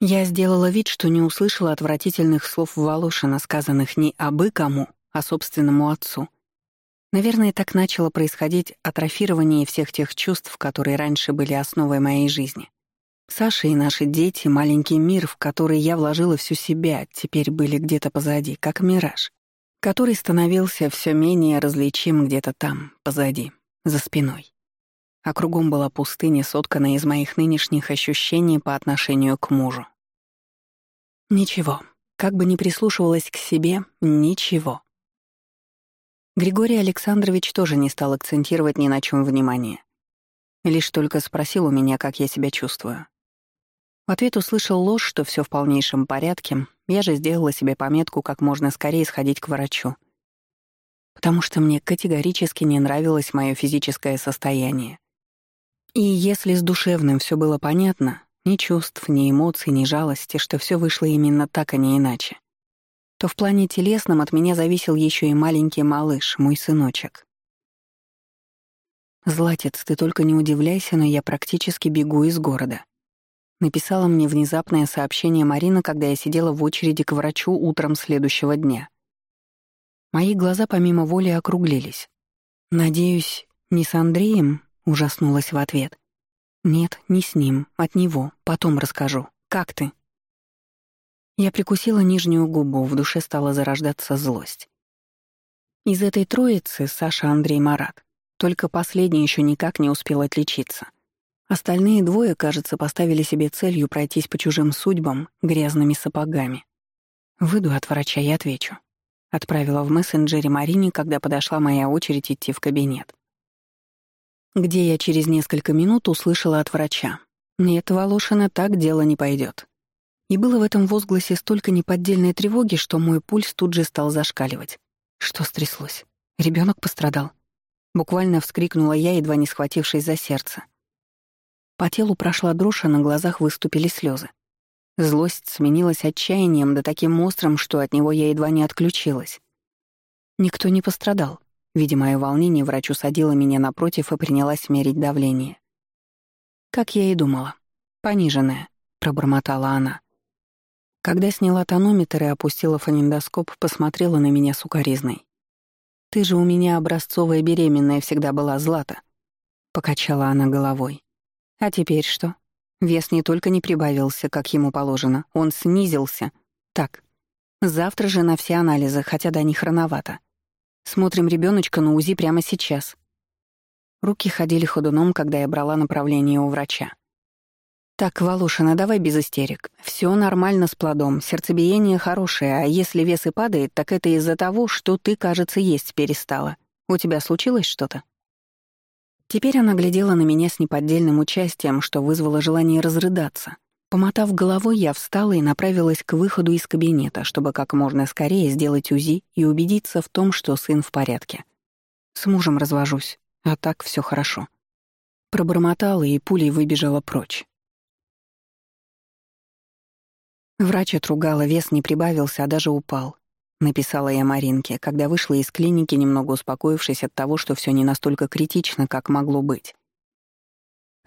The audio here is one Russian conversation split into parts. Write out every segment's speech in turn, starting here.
Я сделала вид, что не услышала отвратительных слов Волошина, сказанных не абы кому, а собственному отцу. Наверное, так начало происходить атрофирование всех тех чувств, которые раньше были основой моей жизни. Саша и наши дети, маленький мир, в который я вложила всю себя, теперь были где-то позади, как мираж, который становился все менее различим где-то там, позади, за спиной. А кругом была пустыня, сотканная из моих нынешних ощущений по отношению к мужу. Ничего, как бы ни прислушивалась к себе, ничего. Григорий Александрович тоже не стал акцентировать ни на чем внимание. Лишь только спросил у меня, как я себя чувствую. В ответ услышал ложь, что все в полнейшем порядке, я же сделала себе пометку как можно скорее сходить к врачу. Потому что мне категорически не нравилось мое физическое состояние. И если с душевным все было понятно, ни чувств, ни эмоций, ни жалости, что все вышло именно так, а не иначе, то в плане телесном от меня зависел еще и маленький малыш, мой сыночек. «Златец, ты только не удивляйся, но я практически бегу из города. Написала мне внезапное сообщение Марина, когда я сидела в очереди к врачу утром следующего дня. Мои глаза помимо воли округлились. «Надеюсь, не с Андреем?» — ужаснулась в ответ. «Нет, не с ним, от него. Потом расскажу. Как ты?» Я прикусила нижнюю губу, в душе стала зарождаться злость. Из этой троицы Саша, Андрей, Марат. Только последний еще никак не успел отличиться. Остальные двое, кажется, поставили себе целью пройтись по чужим судьбам грязными сапогами. «Выйду от врача и отвечу», — отправила в мессенджере Марине, когда подошла моя очередь идти в кабинет. Где я через несколько минут услышала от врача. «Нет, Волошина, так дело не пойдет. И было в этом возгласе столько неподдельной тревоги, что мой пульс тут же стал зашкаливать. Что стряслось? Ребенок пострадал. Буквально вскрикнула я, едва не схватившись за сердце. По телу прошла дрожь, а на глазах выступили слезы. Злость сменилась отчаянием, да таким острым, что от него я едва не отключилась. Никто не пострадал. Видя мое волнение, врач усадила меня напротив и принялась мерить давление. Как я и думала. «Пониженное», — пробормотала она. Когда сняла тонометр и опустила фонендоскоп, посмотрела на меня сукоризной. «Ты же у меня образцовая беременная всегда была, Злата», — покачала она головой. А теперь что? Вес не только не прибавился, как ему положено, он снизился. Так, завтра же на все анализы, хотя до них рановато. Смотрим ребеночка на УЗИ прямо сейчас. Руки ходили ходуном, когда я брала направление у врача. «Так, Волошина, давай без истерик. Все нормально с плодом, сердцебиение хорошее, а если вес и падает, так это из-за того, что ты, кажется, есть перестала. У тебя случилось что-то?» Теперь она глядела на меня с неподдельным участием, что вызвало желание разрыдаться. Помотав головой, я встала и направилась к выходу из кабинета, чтобы как можно скорее сделать УЗИ и убедиться в том, что сын в порядке. С мужем развожусь, а так все хорошо. Пробормотала и пулей выбежала прочь. Врач отругала, вес не прибавился, а даже упал. Написала я Маринке, когда вышла из клиники, немного успокоившись от того, что все не настолько критично, как могло быть.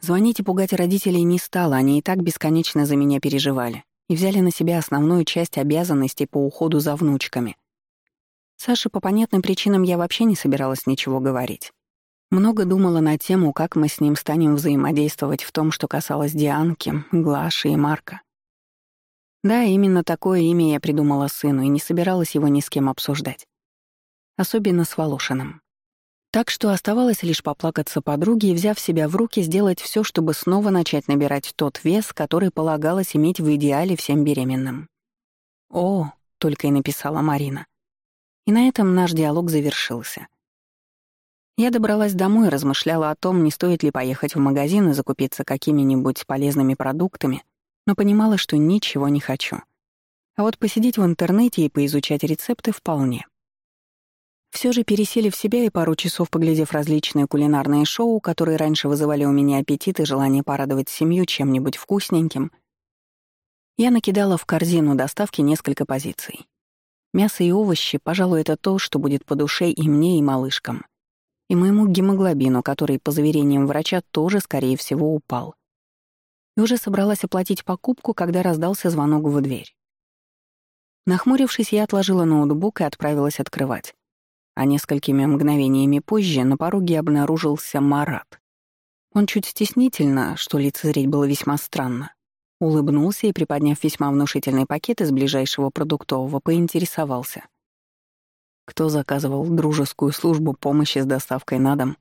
Звонить и пугать родителей не стало, они и так бесконечно за меня переживали и взяли на себя основную часть обязанностей по уходу за внучками. Саше по понятным причинам я вообще не собиралась ничего говорить. Много думала на тему, как мы с ним станем взаимодействовать в том, что касалось Дианки, Глаши и Марка. Да, именно такое имя я придумала сыну и не собиралась его ни с кем обсуждать. Особенно с Волошиным. Так что оставалось лишь поплакаться подруге и, взяв себя в руки, сделать все, чтобы снова начать набирать тот вес, который полагалось иметь в идеале всем беременным. «О», — только и написала Марина. И на этом наш диалог завершился. Я добралась домой и размышляла о том, не стоит ли поехать в магазин и закупиться какими-нибудь полезными продуктами, но понимала, что ничего не хочу. А вот посидеть в интернете и поизучать рецепты вполне. Все же пересилив себя и пару часов поглядев различные кулинарные шоу, которые раньше вызывали у меня аппетит и желание порадовать семью чем-нибудь вкусненьким, я накидала в корзину доставки несколько позиций. Мясо и овощи, пожалуй, это то, что будет по душе и мне, и малышкам. И моему гемоглобину, который, по заверениям врача, тоже, скорее всего, упал. и уже собралась оплатить покупку, когда раздался звонок в дверь. Нахмурившись, я отложила ноутбук и отправилась открывать. А несколькими мгновениями позже на пороге обнаружился Марат. Он чуть стеснительно, что лицезреть было весьма странно, улыбнулся и, приподняв весьма внушительный пакет из ближайшего продуктового, поинтересовался. Кто заказывал дружескую службу помощи с доставкой на дом?